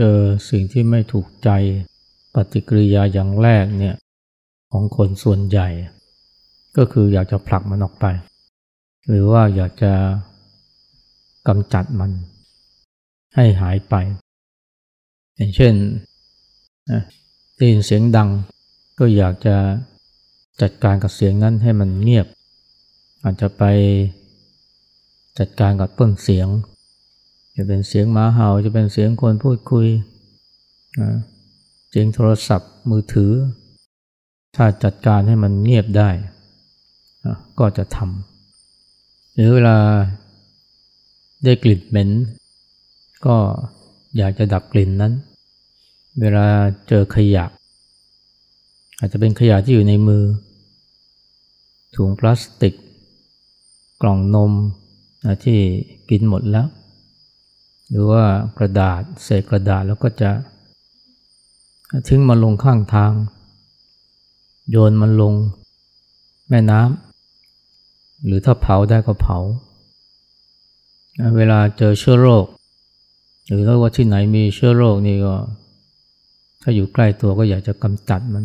เจอสิ่งที่ไม่ถูกใจปฏิกิริยาอย่างแรกเนี่ยของคนส่วนใหญ่ ก็คืออยากจะผลักมันออกไป หรือว่าอยากจะกำจัดมัน ให้หายไป อย่างเช่นได้ยินเสียงดัง ก็อยากจะจัดการกับเสียงนั้นให้มันเงียบ อาจจะไปจัดการกับต้นเสียง จะเป็นเสียงหมาเห่าจะเป็นเสียงคนพูดคุยเสียงโทรศัพท์มือถือ ถ้าจัดการให้มันเงียบได้ก็จะทำหรือเวลาได้กลิ่นเหม็น ก็อยากจะดับกลิ่นนั้น เวลาเจอขยะ อาจจะเป็นขยะที่อยู่ในมือ ถุงพลาสติก กล่องนมที่กินหมดแล้ว หรือว่ากระดาษเศษกระดาษแล้วก็จะทิ้งมันลงข้างทาง โยนมันลงแม่น้ำหรือถ้าเผาได้ก็เผา เวลาเจอเชื้อโรค หรือว่าที่ไหนมีเชื้อโรคนี่ก็ ถ้าอยู่ใกล้ตัวก็อยากจะกำจัดมัน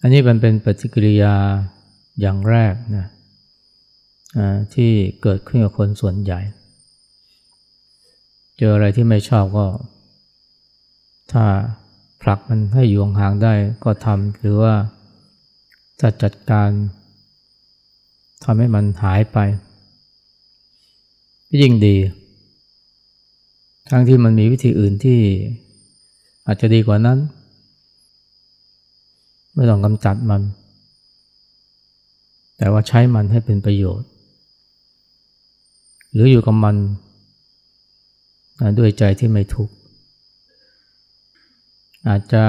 อันนี้มันเป็นปฏิกิริยาอย่างแรกนะที่เกิดขึ้นกับคนส่วนใหญ่ เจออะไรที่ไม่ชอบก็ ถ้าผลักมันให้อยู่ห่างได้ก็ทำหรือว่าจะจัดการทำให้มันหายไปยิ่งดี ทั้งที่มันมีวิธีอื่นที่อาจจะดีกว่านั้น ไม่ต้องกำจัดมัน แต่ว่าใช้มันให้เป็นประโยชน์ หรืออยู่กับมัน ด้วยใจที่ไม่ทุกข์อาจจะ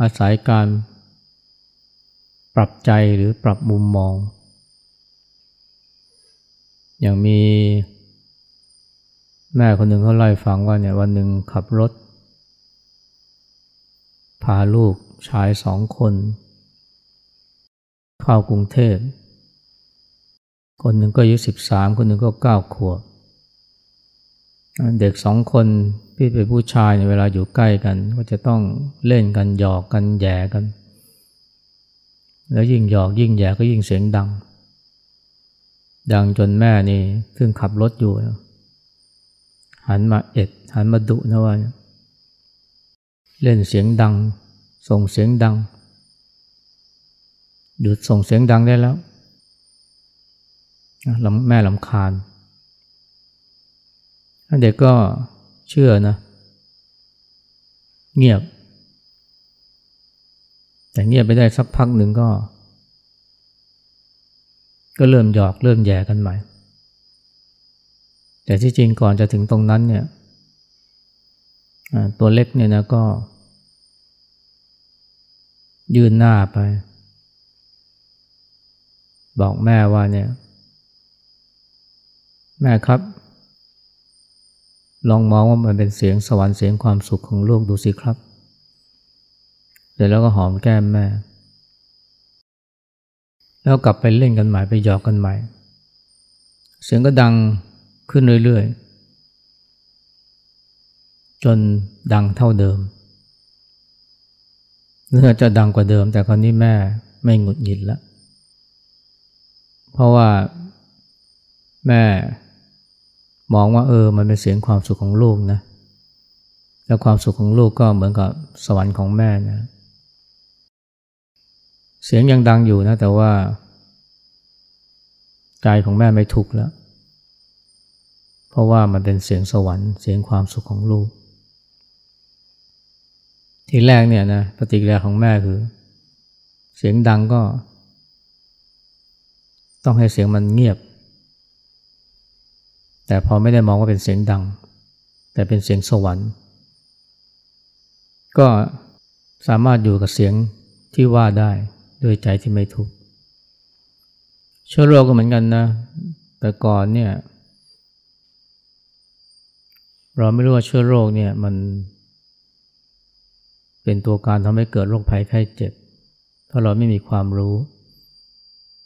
อาศัยการปรับใจหรือปรับมุมมอง อย่างมีแม่คนหนึ่งเขาเล่าฟังว่าเนี่ยวันหนึ่งขับรถ พาลูกชายสองคน เข้ากรุงเทพ คนหนึ่งก็อายุสิบสามคนหนึ่งก็เก้าขวบ เด็กสองคนพี่เป็นผู้ชายในเวลาอยู่ใกล้กัน ก็จะต้องเล่นกันหยอกกันแย่กัน แล้วยิ่งหยอกยิ่งแย่ก็ยิ่งเสียงดัง ดังจนแม่นี่ซึ่งขับรถอยู่หันมาเอ็ดหันมาดุนะว่าเล่นเสียงดัง ส่งเสียงดัง หยุดส่งเสียงดังได้แล้วแม่ลำคาญ เด็กก็เชื่อนะ เงียบ แต่เงียบไปได้สักพักหนึ่งก็ ก็เริ่มหยอกเริ่มแย่กันใหม่ แต่ที่จริงก่อนจะถึงตรงนั้นเนี่ยตัวเล็กเนี่ยนะก็ ยืนหน้าไป บอกแม่ว่าเนี่ย แม่ครับ ลองมองว่ามันเป็นเสียงสวรรค์เสียงความสุขของลูกดูสิครับ เสร็จแล้วก็หอมแก้มแม่ แล้วกลับไปเล่นกันใหม่ไปหยอกกันใหม่ เสียงก็ดังขึ้นเรื่อยๆ จนดังเท่าเดิมเนื้อจะดังกว่าเดิม แต่คราวนี้แม่ไม่หงุดหงิดแล้ว เพราะว่าแม่ มองว่าเออมันเป็นเสียงความสุขของลูกนะแล้วความสุขของลูกก็เหมือนกับสวรรค์ของแม่นะเสียงยังดังอยู่นะแต่ว่าใจของแม่ไม่ทุกข์แล้ว เพราะว่ามันเป็นเสียงสวรรค์เสียงความสุขของลูก ทีแรกเนี่ยนะปฏิกิริยาของแม่คือ เสียงดังก็ ต้องให้เสียงมันเงียบ แต่พอไม่ได้มองว่าเป็นเสียงดัง แต่เป็นเสียงสวรรค์ ก็สามารถอยู่กับเสียงที่ว่าได้ด้วยใจที่ไม่ทุกข์เชื้อโรคก็เหมือนกันนะ แต่ก่อนเนี่ย เราไม่รู้ว่าเชื้อโรคเนี่ยมันเป็นตัวการทำให้เกิดโรคภัยไข้เจ็บเพราเราไม่มีความรู้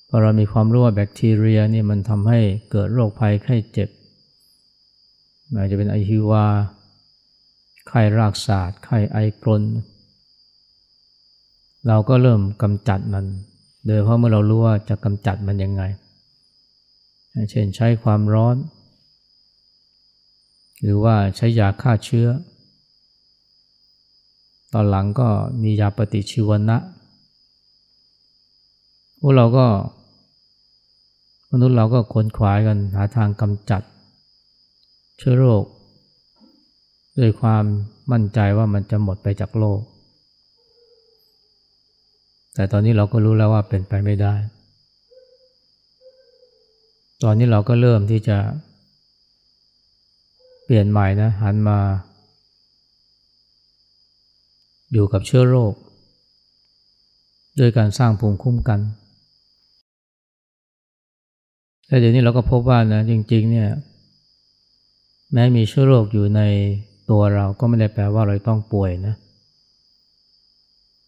พอเรามีความรู้ว่าแบคทีเรียนี่มันทำให้เกิดโรคภัยไข้เจ็บ อาจจะเป็นไอฮิวา ไข้รากศาสตร์ไข้ไอกรน เราก็เริ่มกำจัดมัน โดยเพราะเมื่อเรารู้ว่าจะกำจัดมันยังไง เช่นใช้ความร้อน หรือว่าใช้ยาฆ่าเชื้อ ตอนหลังก็มียาปฏิชีวนะพวกเราก็ มนุษย์เราก็ค้นขวายกันหาทางกำจัด เชื้อโรคด้วยความมั่นใจว่ามันจะหมดไปจากโลก แต่ตอนนี้เราก็รู้แล้วว่าเป็นไปไม่ได้ ตอนนี้เราก็เริ่มที่จะ เปลี่ยนใหม่นะหันมา อยู่กับเชื้อโรค ด้วยการสร้างภูมิคุ้มกันแต่เดี๋ยวนี้เราก็พบว่านะจริง ๆ เนี่ย แม้มีเชื้อโรคอยู่ในตัวเราก็ไม่ได้แปลว่าเราต้องป่วยนะ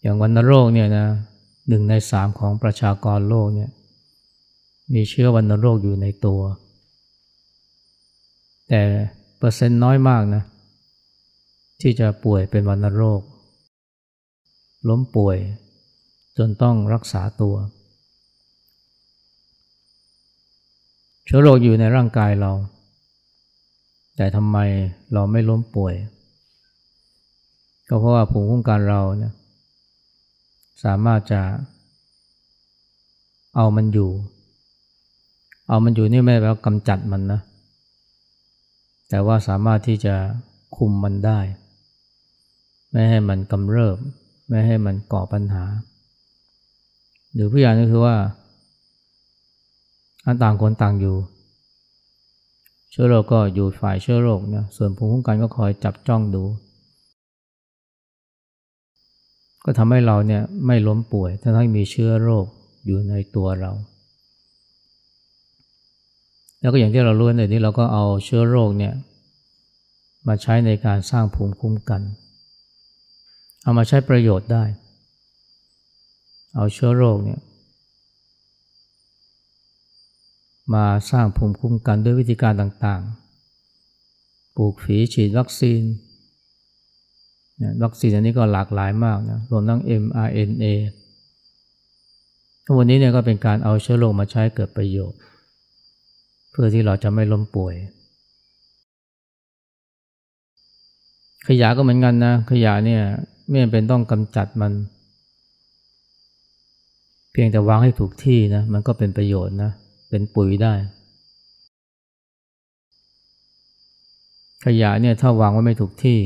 อย่างวัณโรคเนี่ยนะหนึ่งในสามของประชากรโลกเนี่ยมีเชื้อวัณโรคอยู่ในตัว แต่เปอร์เซ็นต์น้อยมากนะที่จะป่วยเป็นวัณโรค ล้มป่วยจนต้องรักษาตัว เชื้อโรคอยู่ในร่างกายเรา แต่ทำไมเราไม่ล้มป่วย ก็เพราะว่าภูมิคุ้มกันเราเนี่ยสามารถจะ เอามันอยู่ เอามันอยู่นี่ไม่แปลว่ากำจัดมันนะ แต่ว่าสามารถที่จะคุมมันได้ ไม่ให้มันกำเริบ ไม่ให้มันก่อปัญหา หรือผู้อย่างก็คือว่าอันต่างคนต่างอยู่ ชื้อโรคก็อยู่ฝ่ายเชื้อโรคนะส่วนภูมิคุ้มกันก็คอยจับจ้องดู ก็ทำให้เราเนี่ยไม่ล้มป่วยทั้งที่มีเชื้อโรคอยู่ในตัวเรา แล้วก็อย่างที่เรารู้ในนี้เราก็เอาเชื้อโรคเนี่ยมาใช้ในการสร้างภูมิคุ้มกัน เอามาใช้ประโยชน์ได้ เอาเชื้อโรคเนี่ย มาสร้างภูมิคุ้มกันด้วยวิธีการต่างๆ ปลูกฝีฉีดวัคซีนวัคซีนอันนี้ก็หลากหลายมากนะรวมทั้ง mRNA ทั้งวันนี้เนี่ยก็เป็นการเอาเชื้อโรคมาใช้เกิดประโยชน์ เพื่อที่เราจะไม่ล้มป่วย ขยะก็เหมือนกันนะ ขยะเนี่ยไม่เป็นต้องกำจัดมัน เพียงแต่วางให้ถูกที่นะ มันก็เป็นประโยชน์นะ เป็นปุ๋ยได้ ขยะเนี่ยถ้าวางไว้ไม่ถูกที่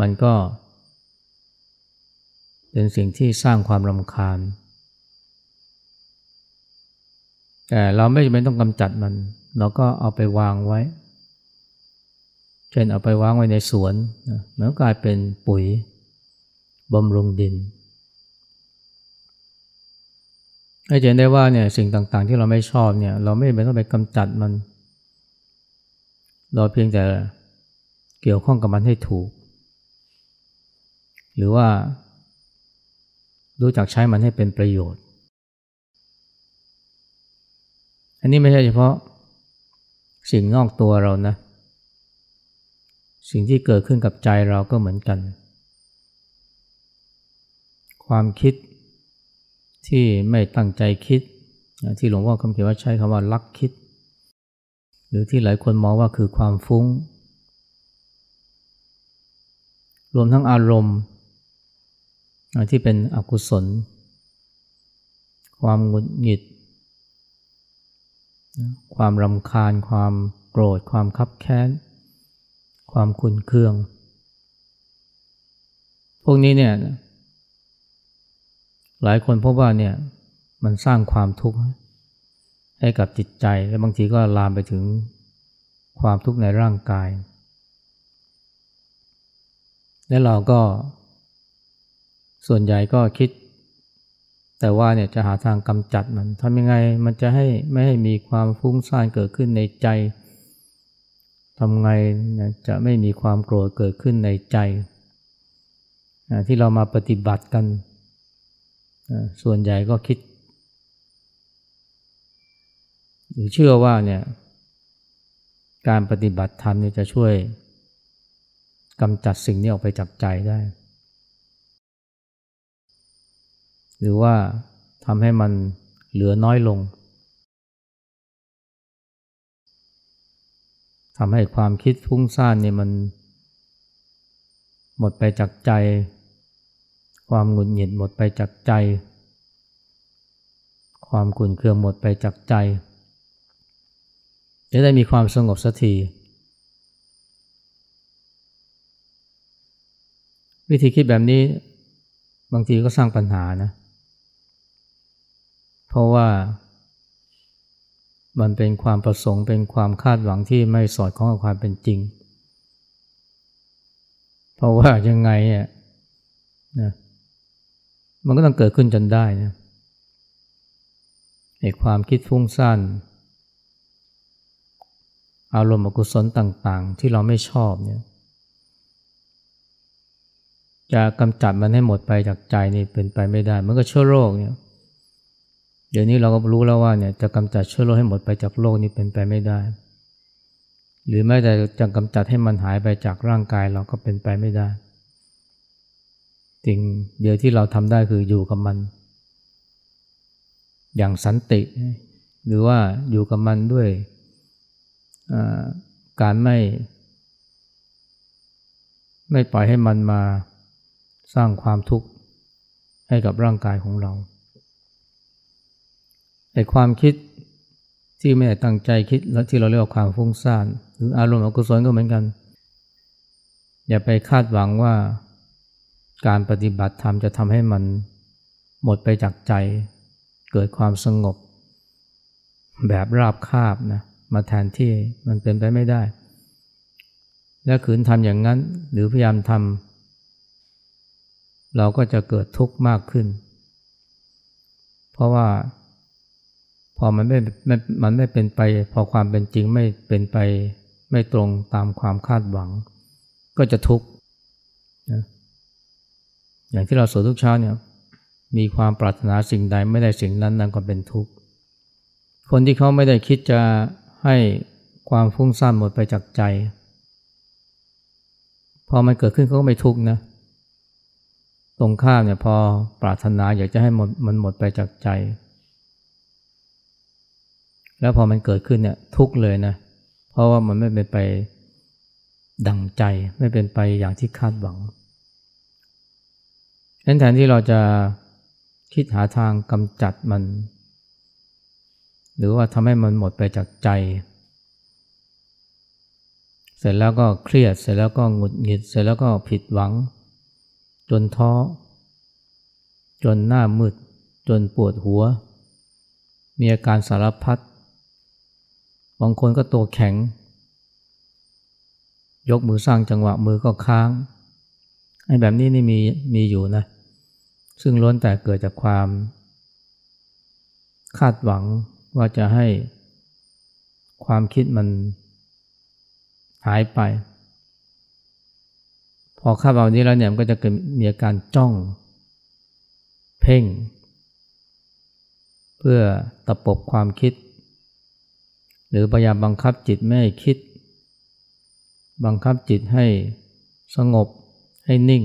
มันก็ เป็นสิ่งที่สร้างความรำคาญ แต่เราไม่จำเป็นต้องกำจัดมัน เราก็เอาไปวางไว้ เช่นเอาไปวางไว้ในสวนมันก็กลายเป็นปุ๋ยบำรุงดิน ให้เห็นได้ว่าเนี่ยสิ่งต่างๆ ที่เราไม่ชอบเนี่ย เราไม่จำเป็นต้องไปกำจัดมัน เราเพียงแต่เกี่ยวข้องกับมันให้ถูก หรือว่า รู้จักใช้มันให้เป็นประโยชน์ อันนี้ไม่ใช่เฉพาะสิ่งนอกตัวเรานะ สิ่งที่เกิดขึ้นกับใจเราก็เหมือนกัน ความคิด ที่ไม่ตั้งใจคิด ที่หลวงพ่อคำเขียนว่าใช้คำว่าลักคิด หรือที่หลายคนมองว่าคือความฟุง้ง รวมทั้งอารมณ์ ที่เป็นอกุศล ความหงุดหงิด ความรำคาญ ความโกรธ ความคับแค้น ความขุนเคือง พวกนี้เนี่ย หลายคนพบว่าเนี่ยมันสร้างความทุกข์ให้กับจิตใจและบางทีก็ลามไปถึงความทุกข์ในร่างกาย และเราก็ ส่วนใหญ่ก็คิด แต่ว่าเนี่ยจะหาทางกำจัดมันทำยังไงมันจะให้ไม่ให้มีความฟุ้งซ่านเกิดขึ้นในใจทำไงจะไม่มีความโกรธเกิดขึ้นในใจ ที่เรามาปฏิบัติกัน ส่วนใหญ่ก็คิด หรือเชื่อว่าเนี่ยการปฏิบัติธรรมเนี่ยจะช่วยกำจัดสิ่งนี้ออกไปจากใจได้ หรือว่าทำให้มันเหลือน้อยลงทำให้ความคิดฟุ้งซ่านเนี่ยมันหมดไปจากใจ ความหงุดหงิดหมดไปจากใจ ความขุ่นเคืองหมดไปจากใจ จะได้มีความสงบสักที วิธีคิดแบบนี้บางทีก็สร้างปัญหานะ เพราะว่ามันเป็นความประสงค์เป็นความคาดหวังที่ไม่สอดคล้องกับความเป็นจริง เพราะว่ายังไงเนี่ยนะ มันก็ต้องเกิดขึ้นจนได้นะไอ้ความคิดฟุ้งซ่านอารมณ์อกุศลต่างๆ ที่เราไม่ชอบเนี่ยจะกำจัดมันให้หมดไปจากใจนี่เป็นไปไม่ได้ มันก็เชื้อโรคเนี่ยเดี๋ยวนี้เราก็รู้แล้วว่าเนี่ยจะกำจัดเชื้อโรคให้หมดไปจากโลกนี้เป็นไปไม่ได้ หรือแม้แต่จะกำจัดให้มันหายไปจากร่างกายเราก็เป็นไปไม่ได้ สิ่งเดียวที่เราทำได้คืออยู่กับมัน อย่างสันติ หรือว่าอยู่กับมันด้วยการไม่ ไม่ปล่อยให้มันมาสร้างความทุกข์ให้กับร่างกายของเราไอ้ความคิดที่ไม่ได้ตั้งใจคิดและที่เราเรียกว่าความฟุ้งซ่านหรืออารมณ์อกุศลก็เหมือนกัน อย่าไปคาดหวังว่า การปฏิบัติธรรมจะทำให้มันหมดไปจากใจ เกิดความสงบ แบบราบคาบนะมาแทนที่มันเป็นไปไม่ได้ และขืนทำอย่างนั้นหรือพยายามทำเราก็จะเกิดทุกข์มากขึ้น เพราะว่าพอมันไม่มันไม่เป็นไป พอความเป็นจริงไม่เป็นไปไม่ตรงตามความคาดหวัง ก็จะทุกข์นะ อย่างที่เราสวดทุกเช้าเนี่ยมีความปรารถนาสิ่งใดไม่ได้สิ่งนั้นนั่นก็เป็นทุกข์คนที่เขาไม่ได้คิดจะให้ความฟุ้งซ่านหมดไปจากใจ พอมันเกิดขึ้นเขาก็ไม่ทุกข์นะตรงข้ามเนี่ยพอปรารถนาอยากจะให้หมดมันหมดไปจากใจ แล้วพอมันเกิดขึ้นเนี่ยทุกข์เลยนะเพราะว่ามันไม่เป็นไปดังใจไม่เป็นไปอย่างที่คาดหวัง นั้นแทนที่เราจะคิดหาทางกำจัดมัน หรือว่าทำให้มันหมดไปจากใจ เสร็จแล้วก็เครียด เสร็จแล้วก็หงุดหงิด เสร็จแล้วก็ผิดหวัง จนท้อ จนหน้ามืด จนปวดหัว มีอาการสารพัด บางคนก็ตัวแข็ง ยกมือสร้างจังหวะมือก็ค้าง ไอ้แบบนี้นี่มีมีอยู่นะ ซึ่งล้วนแต่เกิดจากความ คาดหวังว่าจะให้ความคิดมันหายไป พอคาดหวังนี้แล้วเนี่ยมันก็จะเกิดมีอาการจ้อง เพ่ง เพื่อตะปบความคิด หรือพยายามบังคับจิตไม่ให้คิด บังคับจิตให้สงบให้นิ่ง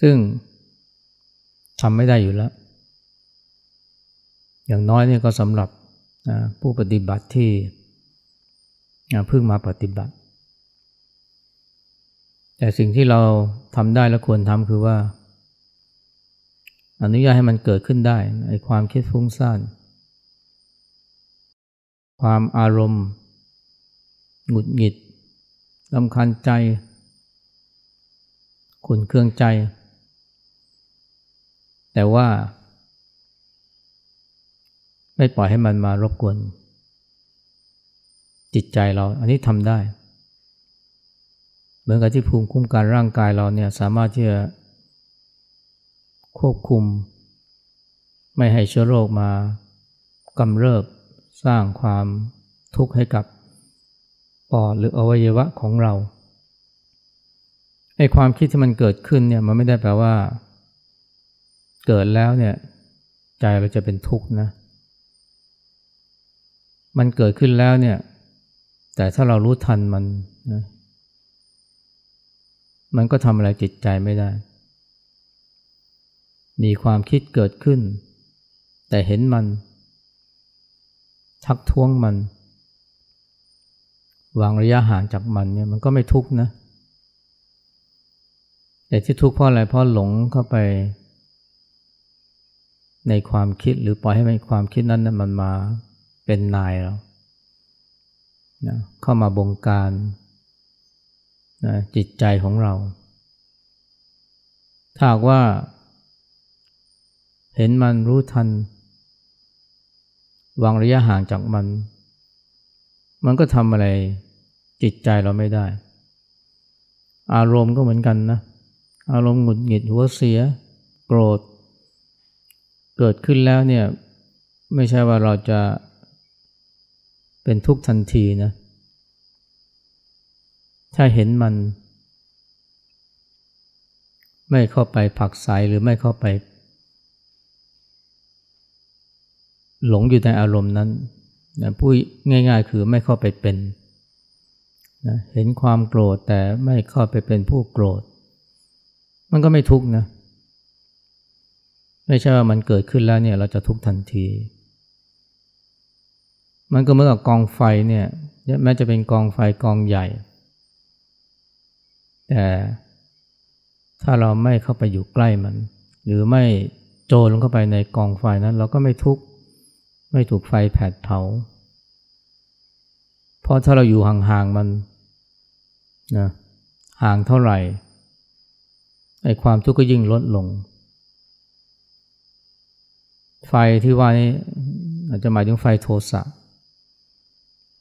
ซึ่งำไม่ได้อยู่แล้ว อย่างน้อยนี่ก็สำหรับผู้ปฏิบัติที่เพิ่งมาปฏิบัติ แต่สิ่งที่เราทำได้และควรทำคือว่า อนุญาตให้มันเกิดขึ้นได้ไอ้ความคิดฟุ้งซ่านความอารมณ์ หงุดหงิดลำคัญใจขุนเครื่องใจ แต่ว่า ไม่ปล่อยให้มันมารบกวน จิตใจเรา อันนี้ทำได้ เหมือนกับที่ภูมิคุ้มกันร่างกายเราเนี่ยสามารถที่จะควบคุม ไม่ให้เชื้อโรคมากำเริบสร้างความทุกข์ให้กับปอดหรืออวัยวะของเราไอ้ความคิดที่มันเกิดขึ้นเนี่ยมันไม่ได้แปลว่า เกิดแล้วเนี่ยใจเราจะเป็นทุกข์นะ มันเกิดขึ้นแล้วเนี่ย แต่ถ้าเรารู้ทันมันนะมันก็ทำอะไรจิตใจไม่ได้ มีความคิดเกิดขึ้น แต่เห็นมัน ทักท้วงมัน วางระยะห่างจากมันเนี่ยมันก็ไม่ทุกข์นะ แต่ที่ทุกข์เพราะอะไร เพราะหลงเข้าไป ในความคิดหรือปล่อยให้มันความคิดนั้นนะมันมาเป็นนายเรานะเข้ามาบงการนะจิตใจของเรา ถ้าว่า เห็นมันรู้ทัน วางระยะห่างจากมัน มันก็ทำอะไรจิตใจเราไม่ได้ อารมณ์ก็เหมือนกันนะ อารมณ์หงุดหงิดหัวเสีย โกรธ เกิดขึ้นแล้วเนี่ยไม่ใช่ว่าเราจะเป็นทุกข์ทันทีนะถ้าเห็นมัน ไม่เข้าไปผักใสหรือไม่เข้าไป หลงอยู่ในอารมณ์นั้นนะพูดง่าย ๆ คือไม่เข้าไปเป็นนะเห็นความโกรธแต่ไม่เข้าไปเป็นผู้โกรธ มันก็ไม่ทุกข์นะ ไม่ใช่ว่ามันเกิดขึ้นแล้วเนี่ยเราจะทุกข์ทันที มันก็เหมือนกับกองไฟเนี่ยแม้จะเป็นกองไฟกองใหญ่ แต่ถ้าเราไม่เข้าไปอยู่ใกล้มัน หรือไม่โจรลงเข้าไปในกองไฟนั้น เราก็ไม่ทุกข์ไม่ถูกไฟแผดเผา เพราะถ้าเราอยู่ห่างๆมันนะห่างเท่าไหร่ไอ้ความทุกข์ก็ยิ่งลดลง ไฟที่ว่านี้อาจจะหมายถึงไฟโทสะ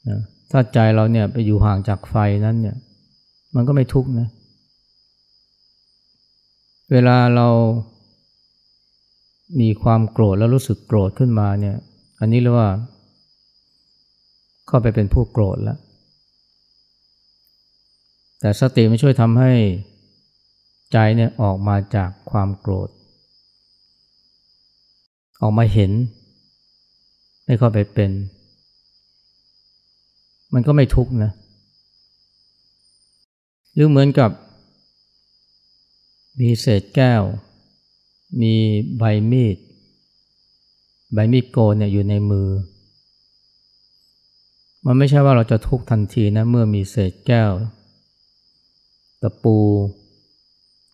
นะถ้าใจเราเนี่ยไปอยู่ห่างจากไฟนั้นเนี่ย มันก็ไม่ทุกข์นะ เวลาเรามีความโกรธแล้วรู้สึกโกรธขึ้นมาเนี่ย อันนี้เรียกว่า เข้าไปเป็นผู้โกรธแล้ว แต่สติไม่ช่วยทำให้ใจเนี่ยออกมาจากความโกรธ ออกมาเห็น ไม่เข้าไปเป็น มันก็ไม่ทุกข์นะหรือเหมือนกับ มีเศษแก้ว มีใบมีด ใบมีดโกนเนี่ยอยู่ในมือ มันไม่ใช่ว่าเราจะทุกทันทีนะ เมื่อมีเศษแก้ว ตะปู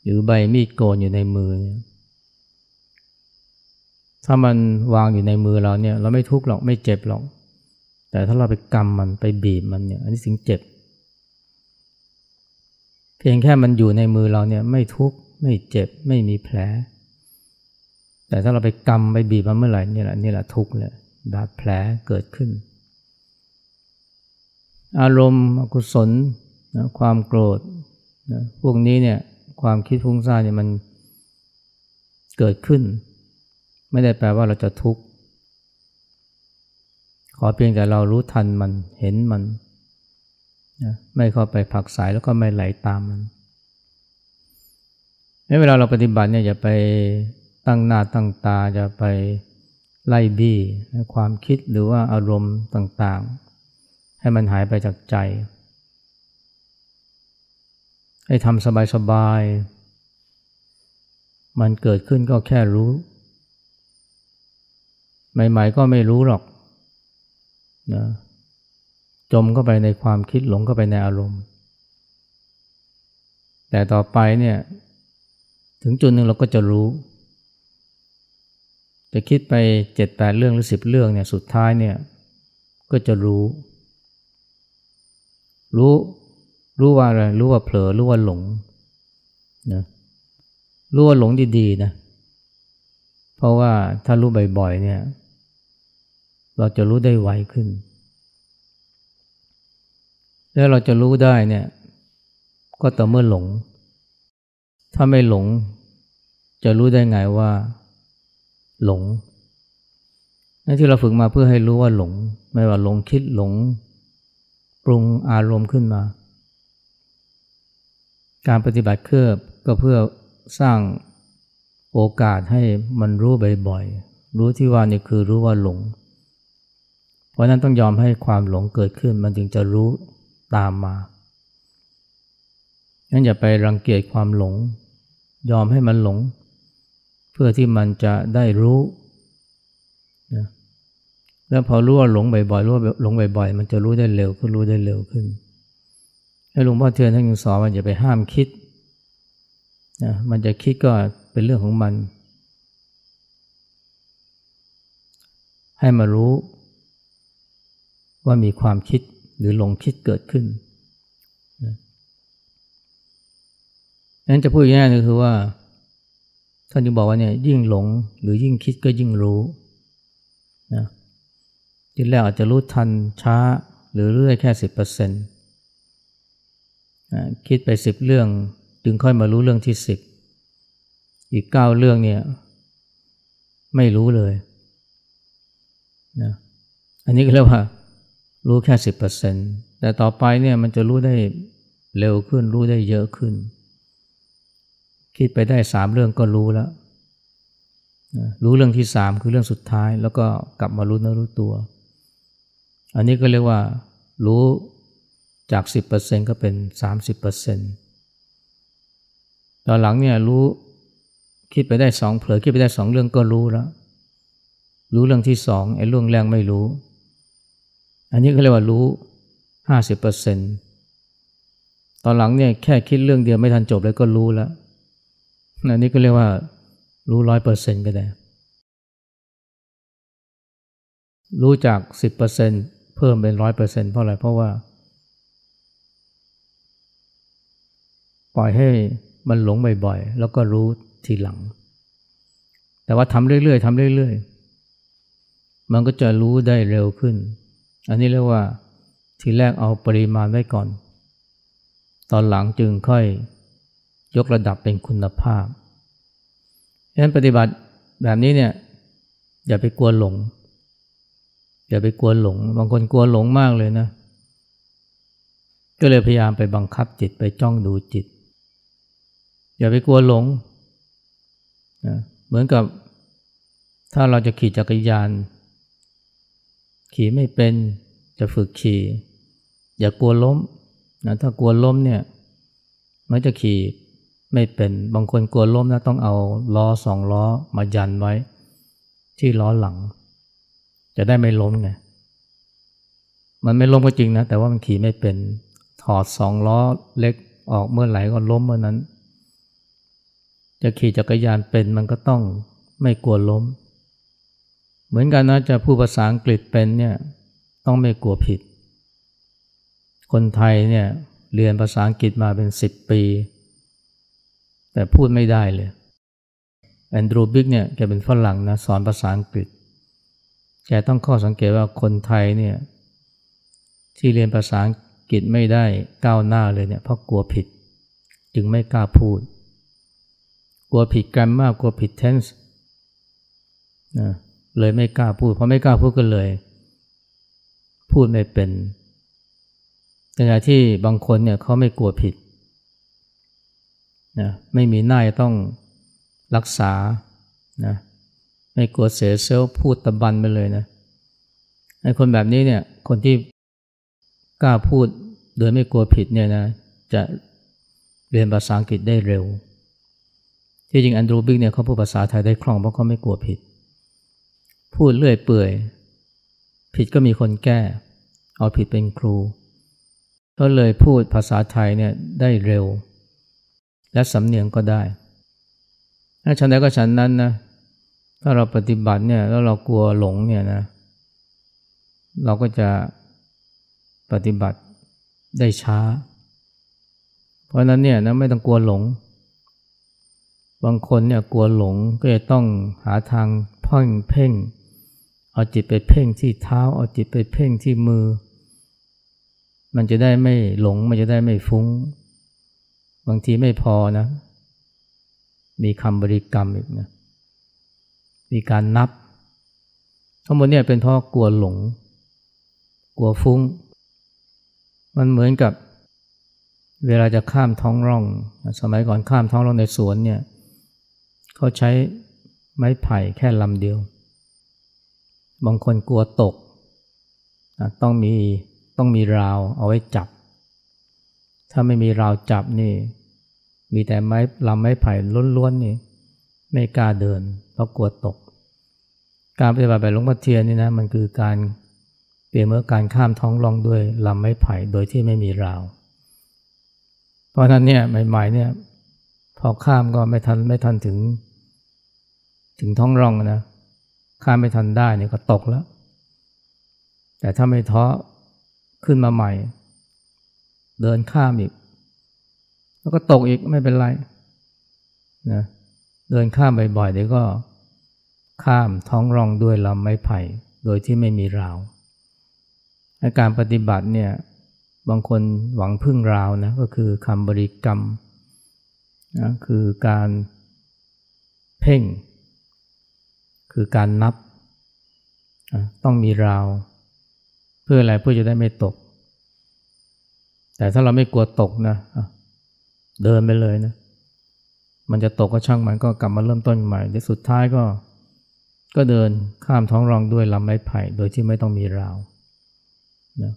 หรือใบมีดโกนอยู่ในมือ ถ้ามันวางอยู่ในมือเราเนี่ย เราไม่ทุกข์หรอกไม่เจ็บหรอก แต่ถ้าเราไปกำมันไปบีบมันเนี่ย อันนี้สิ่งเจ็บ เพียงแค่มันอยู่ในมือเราเนี่ย ไม่ทุกข์ไม่เจ็บไม่มีแผล แต่ถ้าเราไปกำไปบีบมันเมื่อไหร่นี่แหละนี่แหละทุกข์เลยบาดแผลเกิดขึ้น อารมณ์อกุศลนะความโกรธนะพวกนี้เนี่ยความคิดฟุ้งซ่านเนี่ยมันเกิดขึ้น ไม่ได้แปลว่าเราจะทุกข์ ขอเพียงแต่เรารู้ทันมันเห็นมันนะไม่เข้าไปผักสายแล้วก็ไม่ไหลตามมันเวลาเราปฏิบัติเนี่ยอย่าไปตั้งหน้าตั้งตาจะไปไล่บี้ความคิดหรือว่าอารมณ์ต่างๆ ให้มันหายไปจากใจ ให้ทำสบายๆ มันเกิดขึ้นก็แค่รู้ ใหม่ๆก็ไม่รู้หรอกนะจมเข้าไปในความคิดหลงเข้าไปในอารมณ์ แต่ต่อไปเนี่ย ถึงจุดหนึ่งเราก็จะรู้ จะคิดไปเจ็ดแปดเรื่องหรือสิบเรื่องเนี่ยสุดท้ายเนี่ย ก็จะรู้ รู้รู้ว่าอะไรรู้ว่าเผลอรู้ว่าหลงนะรู้ว่าหลงดีๆนะเพราะว่าถ้ารู้บ่อยๆเนี่ย เราจะรู้ได้ไวขึ้น แล้วเราจะรู้ได้เนี่ย ก็ต่อเมื่อหลง ถ้าไม่หลง จะรู้ได้ไงว่า หลงนั่นที่เราฝึกมาเพื่อให้รู้ว่าหลง ไม่ว่าหลงคิดหลง ปรุงอารมณ์ขึ้นมา การปฏิบัติเครือบก็เพื่อสร้างโอกาสให้มันรู้บ่อยๆ รู้ที่ว่านี่คือรู้ว่าหลง เพราะนั้นต้องยอมให้ความหลงเกิดขึ้นมันจึงจะรู้ตามมางั้นอย่าไปรังเกียจความหลง ยอมให้มันหลง เพื่อที่มันจะได้รู้นะแล้วพอรู้ว่าหลงบ่อยๆรู้ว่าหลงบ่อยๆ มันจะรู้ได้เร็วขึ้นรู้ได้เร็วขึ้นให้หลวงพ่อเทียนท่านยังสอนว่าอย่าไปห้ามคิดนะมันจะคิดก็เป็นเรื่องของมัน ให้มารู้ ว่ามีความคิดหรือหลงคิดเกิดขึ้นนั้นจะพูดง่ายๆก็คือว่าท่านจะบอกว่าเนี่ยยิ่งหลงหรือยิ่งคิดก็ยิ่งรู้นะทีแรกอาจจะรู้ทันช้าหรือเรื่อยแค่สิบเปอร์เซ็นต์คิดไปสิบเรื่องจึงค่อยมารู้เรื่องที่สิบอีกเก้าเรื่องเนี่ยไม่รู้เลยนะอันนี้ก็เรียกว่า รู้แค่สิบเปอร์เซ็นต์แต่ต่อไปเนี่ยมันจะรู้ได้เร็วขึ้น รู้ได้เยอะขึ้น คิดไปได้สามเรื่องก็รู้แล้ว รู้เรื่องที่สามคือเรื่องสุดท้าย แล้วก็กลับมารู้เนื้อรู้ตัว อันนี้ก็เรียกว่า รู้จากสิบเปอร์เซ็นก็เป็นสามสิบเปอร์เซ็นต์ตอนหลังเนี่ยรู้คิดไปได้สองเผลอคิดไปได้สองเรื่องก็รู้แล้ว รู้เรื่องที่สองไอ้เรื่องแรกไม่รู้ อันนี้ก็เรียกว่ารู้ห้าสิบเปอร์เซ็นต์ตอนหลังเนี่ยแค่คิดเรื่องเดียวไม่ทันจบเลยก็รู้แล้วอันนี้ก็เรียกว่ารู้ร้อยเปอร์เซ็นต์ก็ได้ รู้จากสิบเปอร์เซ็นต์เพิ่มเป็นร้อยเปอร์เซ็นต์เพราะอะไร เพราะว่า ปล่อยให้มันหลงบ่อยๆ แล้วก็รู้ทีหลัง แต่ว่าทำเรื่อยๆทำเรื่อยๆ มันก็จะรู้ได้เร็วขึ้น อันนี้เรียกว่าทีแรกเอาปริมาณไว้ก่อน ตอนหลังจึงค่อยยกระดับเป็นคุณภาพฉะนั้นปฏิบัติแบบนี้เนี่ยอย่าไปกลัวหลง อย่าไปกลัวหลง บางคนกลัวหลงมากเลยนะ ก็เลยพยายามไปบังคับจิตไปจ้องดูจิต อย่าไปกลัวหลงนะเหมือนกับถ้าเราจะขี่จักรยาน ขี่ไม่เป็นจะฝึกขี่ อย่ากลัวล้มนะถ้ากลัวล้มเนี่ยมันจะขี่ไม่เป็นบางคนกลัวล้มนะต้องเอาล้อสองล้อมายันไว้ ที่ล้อหลัง จะได้ไม่ล้มไงมันไม่ล้มก็จริงนะ แต่ว่ามันขี่ไม่เป็นถอดสองล้อเล็กออกเมื่อไหร่ก็ล้มเมื่อนั้น จะขี่จักรยานเป็นมันก็ต้องไม่กลัวล้ม เหมือนกันนะจะพูดภาษาอังกฤษเป็นเนี่ยต้องไม่กลัวผิด คนไทยเนี่ยเรียนภาษาอังกฤษมาเป็นสิบปี แต่พูดไม่ได้เลยแอนดรูบิกเนี่ยแกเป็นฝรั่งนะสอนภาษาอังกฤษแกต้องข้อสังเกตว่าคนไทยเนี่ยที่เรียนภาษาอังกฤษไม่ได้ก้าวหน้าเลยเนี่ยเพราะกลัวผิด จึงไม่กล้าพูด กลัวผิดกันมากกลัวผิดเทนส์นะ เลยไม่กล้าพูด เพราะไม่กล้าพูดก็เลย พูดไม่เป็นแต่ที่บางคนเนี่ยเขาไม่กลัวผิดนะไม่มีหน้าต้องรักษานะไม่กลัวเสียเซลพูดตะบันไปเลยนะไอ้คนแบบนี้เนี่ยคนที่กล้าพูดโดยไม่กลัวผิดเนี่ยนะจะเรียนภาษาอังกฤษได้เร็ว ที่จริงแอนดรูบิกเนี่ยเขาพูดภาษาไทยได้คล่องเพราะเขาไม่กลัวผิด พูดเลื่อยเปื่อย ผิดก็มีคนแก้ เอาผิดเป็นครู ก็เลยพูดภาษาไทยเนี่ยได้เร็ว และสำเนียงก็ได้ถ้าฉันใดก็ฉันนั้นนะถ้าเราปฏิบัติเนี่ยแล้วเรากลัวหลงเนี่ยนะ เราก็จะปฏิบัติได้ช้า เพราะนั้นเนี่ยนะไม่ต้องกลัวหลง บางคนเนี่ยกลัวหลงก็จะต้องหาทางพ่องเพ่ง เอาจิตไปเพ่งที่เท้า เอาจิตไปเพ่งที่มือ มันจะได้ไม่หลง มันจะได้ไม่ฟุ้ง บางทีไม่พอนะ มีคำบริกรรมอีกนะ มีการนับ ทั้งหมดเนี่ยเป็นเพราะกลัวหลง กลัวฟุ้ง มันเหมือนกับเวลาจะข้ามท้องร่อง สมัยก่อนข้ามท้องร่องในสวนเนี่ย เขาใช้ไม้ไผ่แค่ลำเดียว บางคนกลัวตก ต้องมีต้องมีราวเอาไว้จับ ถ้าไม่มีราวจับนี่ มีแต่ไม้ลำไม้ไผ่ล้วนๆนี่ ไม่กล้าเดิน เพราะกลัวตก การปฏิบัติแบบหลวงพ่อเทียนนี่นะมันคือการเปลี่ยนเมื่อการข้ามท้องร่องด้วยลำไม้ไผ่โดยที่ไม่มีราว เพราะนั้นเนี่ยใหม่ๆเนี่ยพอข้ามก็ไม่ทันไม่ทันถึง ถึงท้องร่องนะ ข้ามไม่ทันได้เนี่ยก็ตกแล้ว แต่ถ้าไม่ท้อขึ้นมาใหม่ เดินข้ามอีก แล้วก็ตกอีกไม่เป็นไรนะเดินข้ามบ่อยๆเดี๋ยวก็ ข้ามท้องร่องด้วยลำไม้ไผ่ โดยที่ไม่มีราวในการปฏิบัติเนี่ยบางคนหวังพึ่งราวนะก็คือคำบริกรรมนะคือการเพ่ง คือการนับ ต้องมีราว เพื่ออะไรเพื่อจะได้ไม่ตก แต่ถ้าเราไม่กลัวตกนะเดินไปเลยนะมันจะตกก็ช่างมันก็กลับมาเริ่มต้นใหม่ในสุดท้ายก็ ก็เดินข้ามท้องรองด้วยลำไม้ไผ่ โดยที่ไม่ต้องมีราวนะ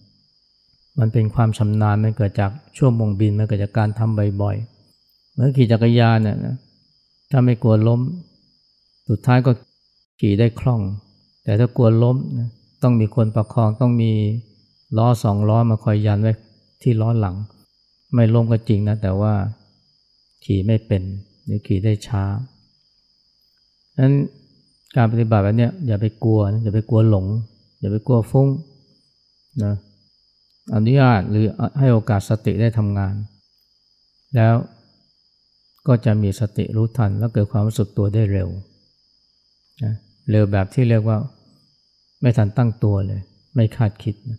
มันเป็นความชำนาญมันเกิดจากช่วงมงบินมันเกิดจากการทำบ่อยๆเหมือนขี่จักรยานเนี่ยนะถ้าไม่กลัวล้ม สุดท้ายก็ ขี่ได้คล่อง แต่ถ้ากลัวล้มนะต้องมีคนประคองต้องมีล้อสองล้อมาคอยยันไว้ที่ล้อหลัง ไม่ล้มก็จริงนะแต่ว่าขี่ไม่เป็นหรือขี่ได้ช้าฉะนั้นการปฏิบัติแบบนี้อย่าไปกลัวนะอย่าไปกลัวหลง อย่าไปกลัวฟุ้งนะอนุญาตหรือให้โอกาสสติได้ทำงาน แล้วก็จะมีสติรู้ทัน แล้วเกิดความรู้สึกตัวได้เร็ว เร็วแบบที่เรียกว่า ไม่ทันตั้งตัวเลย ไม่คาดคิดนะ